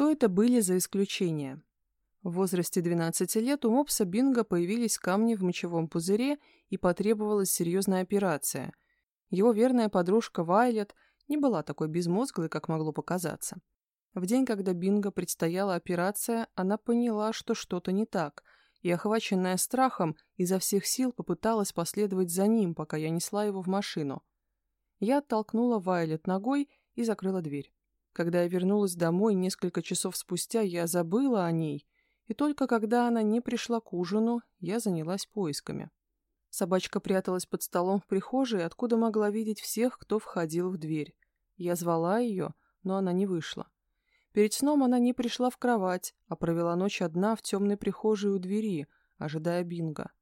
Что это были за исключения? В возрасте 12 лет у мопса Бинга появились камни в мочевом пузыре и потребовалась серьезная операция. Его верная подружка Вайлет не была такой безмозглой, как могло показаться. В день, когда Бинго предстояла операция, она поняла, что что-то не так, и, охваченная страхом, изо всех сил попыталась последовать за ним, пока я несла его в машину. Я оттолкнула Вайлет ногой и закрыла дверь. Когда я вернулась домой несколько часов спустя, я забыла о ней, и только когда она не пришла к ужину, я занялась поисками. Собачка пряталась под столом в прихожей, откуда могла видеть всех, кто входил в дверь. Я звала ее, но она не вышла. Перед сном она не пришла в кровать, а провела ночь одна в темной прихожей у двери, ожидая Бинга.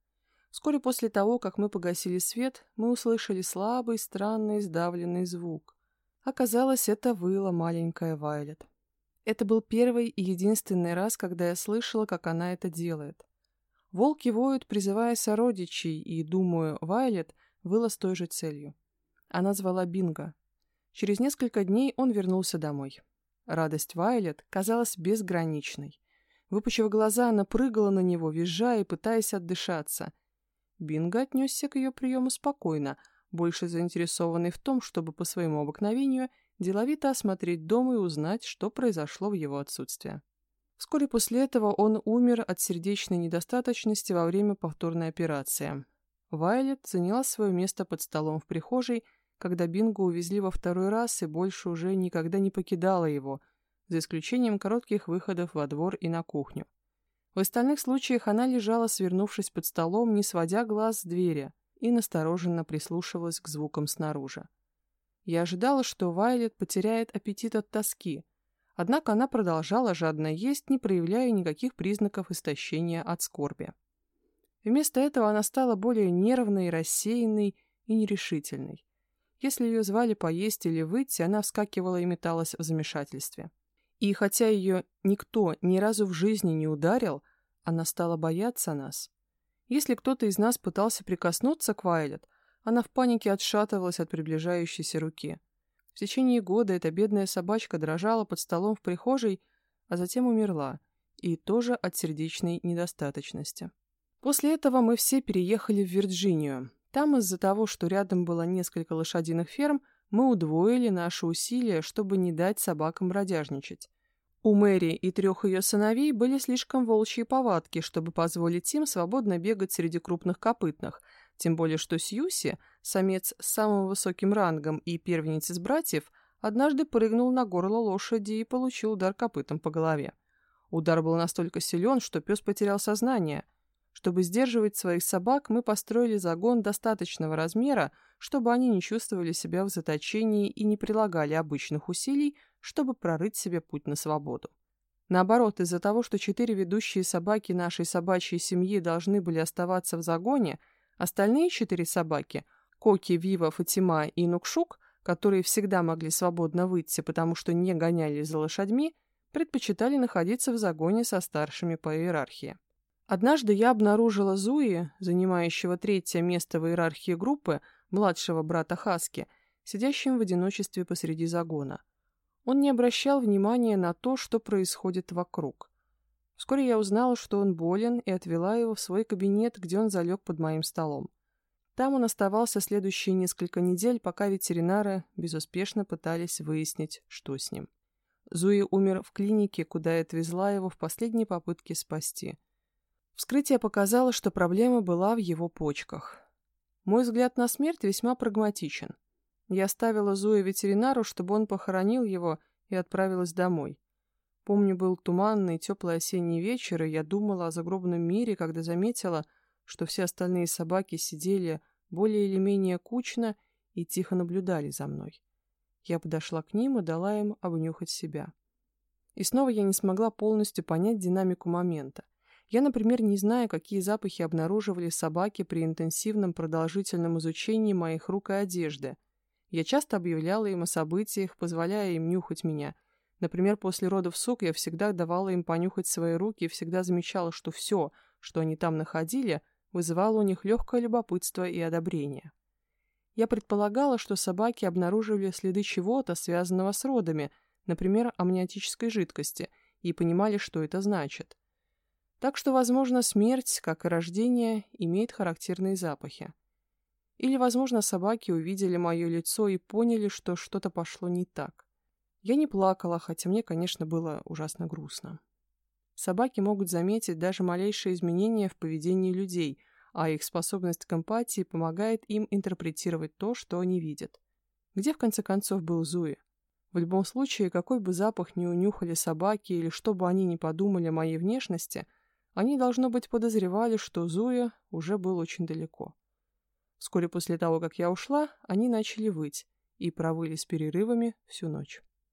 Вскоре после того, как мы погасили свет, мы услышали слабый, странный, сдавленный звук. Оказалось, это выла маленькая Вайлет. Это был первый и единственный раз, когда я слышала, как она это делает. Волки воют, призывая сородичей, и, думаю, Вайлет выла с той же целью. Она звала Бинга. Через несколько дней он вернулся домой. Радость Вайлет казалась безграничной. Выпучив глаза, она прыгала на него, визжа и пытаясь отдышаться. Бинго отнесся к ее приему спокойно, больше заинтересованный в том, чтобы по своему обыкновению деловито осмотреть дом и узнать, что произошло в его отсутствие. Вскоре после этого он умер от сердечной недостаточности во время повторной операции. Вайлет заняла свое место под столом в прихожей, когда Бинго увезли во второй раз и больше уже никогда не покидала его, за исключением коротких выходов во двор и на кухню. В остальных случаях она лежала, свернувшись под столом, не сводя глаз с двери, и настороженно прислушивалась к звукам снаружи. Я ожидала, что Вайлет потеряет аппетит от тоски, однако она продолжала жадно есть, не проявляя никаких признаков истощения от скорби. Вместо этого она стала более нервной, рассеянной и нерешительной. Если ее звали поесть или выйти, она вскакивала и металась в замешательстве. И хотя ее никто ни разу в жизни не ударил, она стала бояться нас. Если кто-то из нас пытался прикоснуться к Вайлет, она в панике отшатывалась от приближающейся руки. В течение года эта бедная собачка дрожала под столом в прихожей, а затем умерла, и тоже от сердечной недостаточности. После этого мы все переехали в Вирджинию. Там из-за того, что рядом было несколько лошадиных ферм, мы удвоили наши усилия, чтобы не дать собакам бродяжничать. У Мэри и трех ее сыновей были слишком волчьи повадки, чтобы позволить им свободно бегать среди крупных копытных, тем более что Сьюси, самец с самым высоким рангом и первенец из братьев, однажды прыгнул на горло лошади и получил удар копытом по голове. Удар был настолько силен, что пес потерял сознание. Чтобы сдерживать своих собак, мы построили загон достаточного размера, чтобы они не чувствовали себя в заточении и не прилагали обычных усилий, чтобы прорыть себе путь на свободу. Наоборот, из-за того, что четыре ведущие собаки нашей собачьей семьи должны были оставаться в загоне, остальные четыре собаки – Коки, Вива, Фатима и Нукшук, которые всегда могли свободно выйти, потому что не гонялись за лошадьми, предпочитали находиться в загоне со старшими по иерархии. Однажды я обнаружила Зуи, занимающего третье место в иерархии группы, младшего брата Хаски, сидящим в одиночестве посреди загона. Он не обращал внимания на то, что происходит вокруг. Вскоре я узнала, что он болен, и отвела его в свой кабинет, где он залег под моим столом. Там он оставался следующие несколько недель, пока ветеринары безуспешно пытались выяснить, что с ним. Зуи умер в клинике, куда я отвезла его в последней попытке спасти. Вскрытие показало, что проблема была в его почках. Мой взгляд на смерть весьма прагматичен. Я оставила Зоя ветеринару, чтобы он похоронил его, и отправилась домой. Помню, был туманный, теплый осенний вечер, и я думала о загробном мире, когда заметила, что все остальные собаки сидели более или менее кучно и тихо наблюдали за мной. Я подошла к ним и дала им обнюхать себя. И снова я не смогла полностью понять динамику момента. Я, например, не знаю, какие запахи обнаруживали собаки при интенсивном продолжительном изучении моих рук и одежды – я часто объявляла им о событиях, позволяя им нюхать меня. Например, после родов сук я всегда давала им понюхать свои руки и всегда замечала, что все, что они там находили, вызывало у них легкое любопытство и одобрение. Я предполагала, что собаки обнаруживали следы чего-то, связанного с родами, например, амниотической жидкости, и понимали, что это значит. Так что, возможно, смерть, как и рождение, имеет характерные запахи. Или, возможно, собаки увидели мое лицо и поняли, что что-то пошло не так. Я не плакала, хотя мне, конечно, было ужасно грустно. Собаки могут заметить даже малейшие изменения в поведении людей, а их способность к эмпатии помогает им интерпретировать то, что они видят. Где, в конце концов, был Зуи? В любом случае, какой бы запах ни унюхали собаки или что бы они ни подумали о моей внешности, они, должно быть, подозревали, что Зуя уже был очень далеко. Вскоре после того, как я ушла, они начали выть и провыли с перерывами всю ночь.